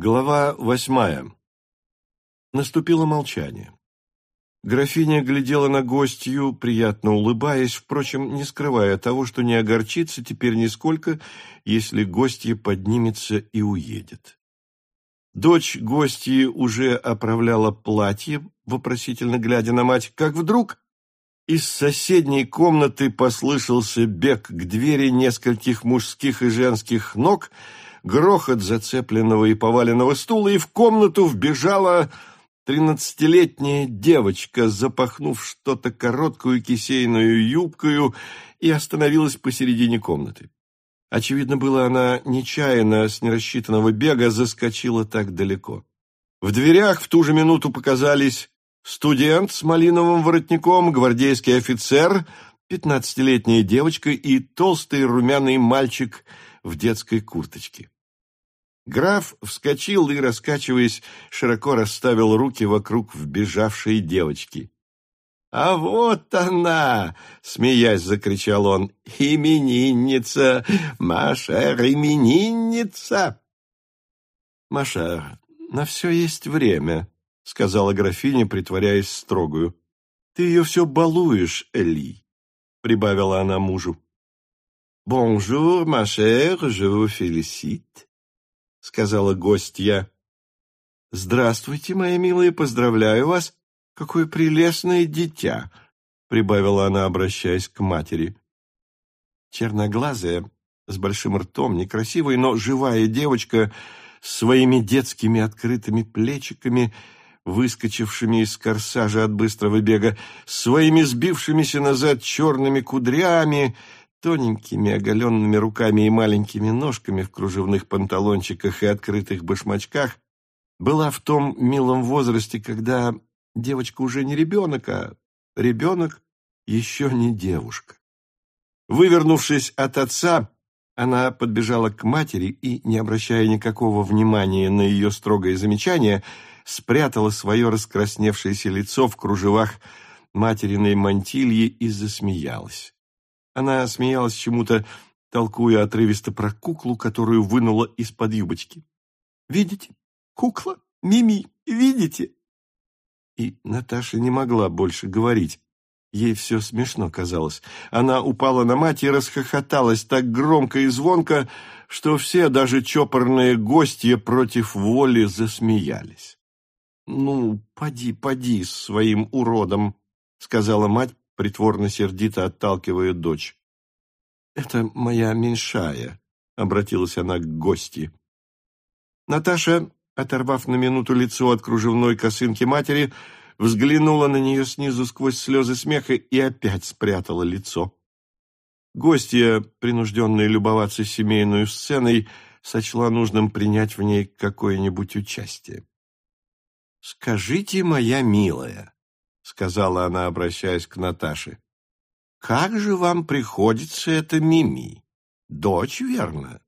Глава восьмая. Наступило молчание. Графиня глядела на гостью, приятно улыбаясь, впрочем, не скрывая того, что не огорчится теперь нисколько, если гостья поднимется и уедет. Дочь гостьи уже оправляла платье, вопросительно глядя на мать, как вдруг из соседней комнаты послышался бег к двери нескольких мужских и женских ног, грохот зацепленного и поваленного стула, и в комнату вбежала тринадцатилетняя девочка, запахнув что-то короткую кисейную юбкою, и остановилась посередине комнаты. Очевидно было, она нечаянно с нерассчитанного бега заскочила так далеко. В дверях в ту же минуту показались студент с малиновым воротником, гвардейский офицер, пятнадцатилетняя девочка и толстый румяный мальчик в детской курточке. Граф вскочил и, раскачиваясь, широко расставил руки вокруг вбежавшей девочки. «А вот она!» — смеясь, закричал он. «Именинница! Маша, именинница!» «Маша, на все есть время», — сказала графиня, притворяясь строгую. «Ты ее все балуешь, Эли», — прибавила она мужу. «Bonjour, ma chère, je vous félicite», — сказала гостья. «Здравствуйте, моя милая, поздравляю вас. Какое прелестное дитя!» — прибавила она, обращаясь к матери. Черноглазая, с большим ртом, некрасивая, но живая девочка с своими детскими открытыми плечиками, выскочившими из корсажа от быстрого бега, своими сбившимися назад черными кудрями, тоненькими оголенными руками и маленькими ножками в кружевных панталончиках и открытых башмачках, была в том милом возрасте, когда девочка уже не ребенок, а ребенок еще не девушка. Вывернувшись от отца, она подбежала к матери и, не обращая никакого внимания на ее строгое замечание, спрятала свое раскрасневшееся лицо в кружевах материной мантильи и засмеялась. Она смеялась чему-то, толкуя отрывисто про куклу, которую вынула из-под юбочки. «Видите? Кукла? Мими, видите?» И Наташа не могла больше говорить. Ей все смешно казалось. Она упала на мать и расхохоталась так громко и звонко, что все, даже чопорные гости против воли засмеялись. «Ну, поди, поди с своим уродом», — сказала мать, притворно-сердито отталкивая дочь. «Это моя меньшая», — обратилась она к гости. Наташа, оторвав на минуту лицо от кружевной косынки матери, взглянула на нее снизу сквозь слезы смеха и опять спрятала лицо. Гостья, принужденная любоваться семейной сценой, сочла нужным принять в ней какое-нибудь участие. «Скажите, моя милая», сказала она, обращаясь к Наташе. Как же вам приходится это Мими? Дочь, верно?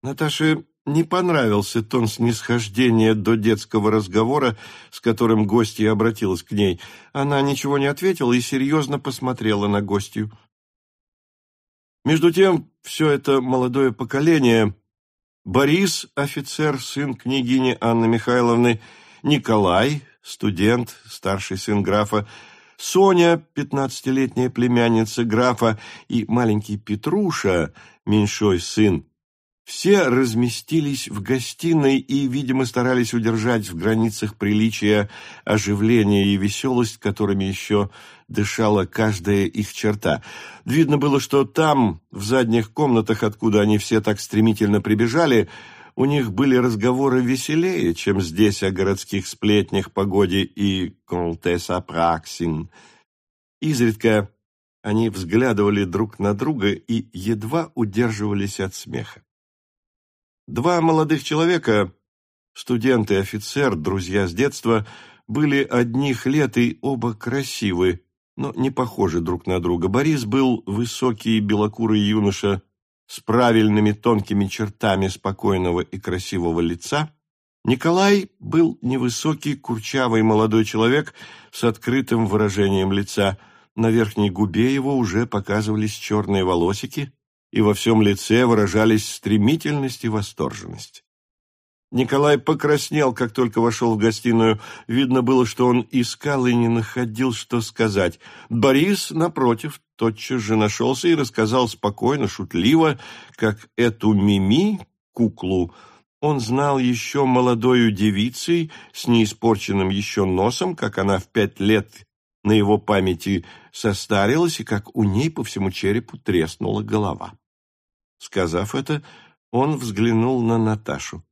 Наташе не понравился тон снисхождения до детского разговора, с которым гостья обратилась к ней. Она ничего не ответила и серьезно посмотрела на гостью. Между тем, все это молодое поколение, Борис, офицер, сын княгини Анны Михайловны, Николай, студент, старший сын графа, Соня, пятнадцатилетняя племянница графа, и маленький Петруша, меньшой сын, все разместились в гостиной и, видимо, старались удержать в границах приличия оживление и веселость, которыми еще дышала каждая их черта. Видно было, что там, в задних комнатах, откуда они все так стремительно прибежали, у них были разговоры веселее, чем здесь о городских сплетнях, погоде и контесса Праксин. Изредка они взглядывали друг на друга и едва удерживались от смеха. Два молодых человека, студент и офицер, друзья с детства, были одних лет и оба красивы, но не похожи друг на друга. Борис был высокий белокурый юноша с правильными тонкими чертами спокойного и красивого лица, Николай был невысокий, курчавый молодой человек с открытым выражением лица. На верхней губе его уже показывались черные волосики, и во всем лице выражались стремительность и восторженность. Николай покраснел, как только вошел в гостиную. Видно было, что он искал и не находил, что сказать. Борис, напротив, тотчас же нашелся и рассказал спокойно, шутливо, как эту Мими, куклу, он знал еще молодою девицей с неиспорченным еще носом, как она в пять лет на его памяти состарилась и как у ней по всему черепу треснула голова. Сказав это, он взглянул на Наташу.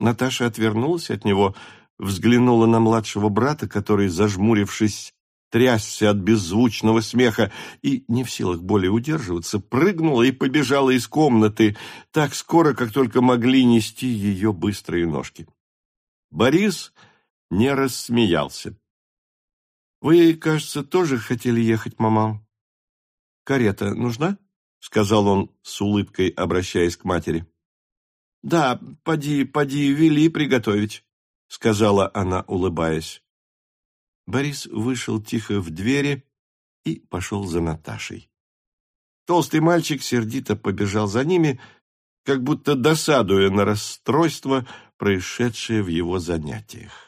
Наташа отвернулась от него, взглянула на младшего брата, который, зажмурившись, трясся от беззвучного смеха и, не в силах более удерживаться, прыгнула и побежала из комнаты так скоро, как только могли нести ее быстрые ножки. Борис не рассмеялся. «Вы, кажется, тоже хотели ехать, мама?» «Карета нужна?» — сказал он с улыбкой, обращаясь к матери. «Да, поди, поди, вели приготовить», — сказала она, улыбаясь. Борис вышел тихо в двери и пошел за Наташей. Толстый мальчик сердито побежал за ними, как будто досадуя на расстройство, происшедшее в его занятиях.